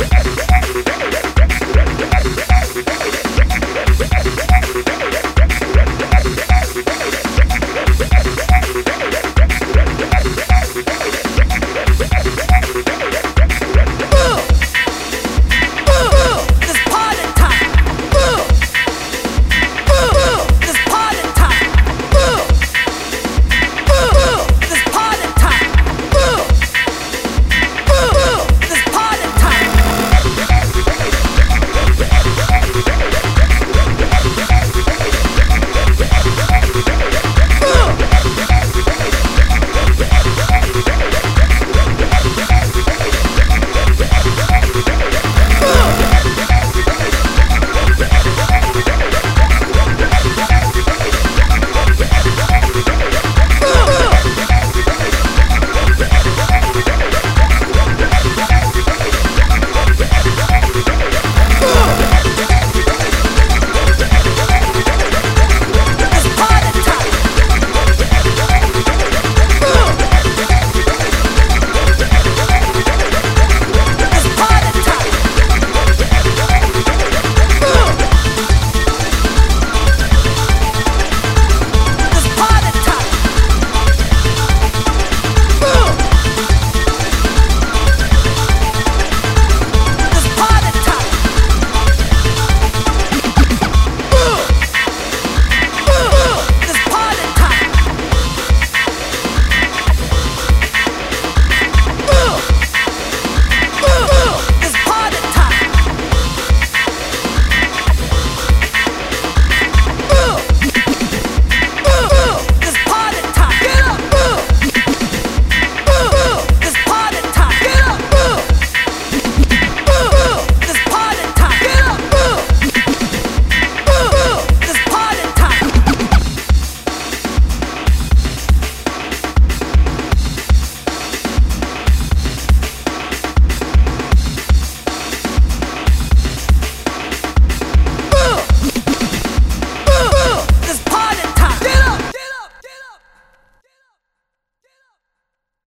Yeah.